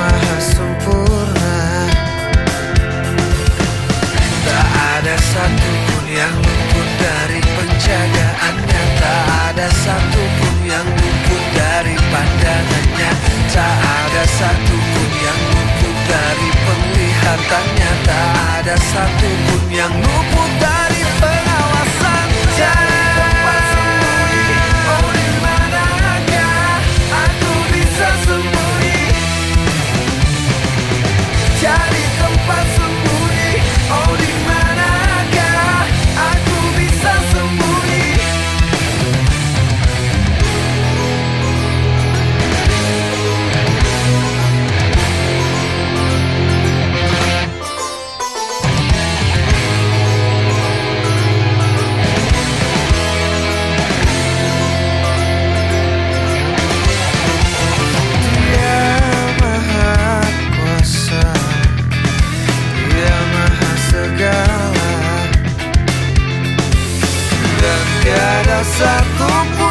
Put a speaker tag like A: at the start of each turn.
A: maha sempurna. Tak ada satupun yang luput dari penjagaannya Tak ada satupun yang luput dari pandangannya Tak ada satupun yang luput dari penglihatannya Tak ada satupun yang luput dari a tu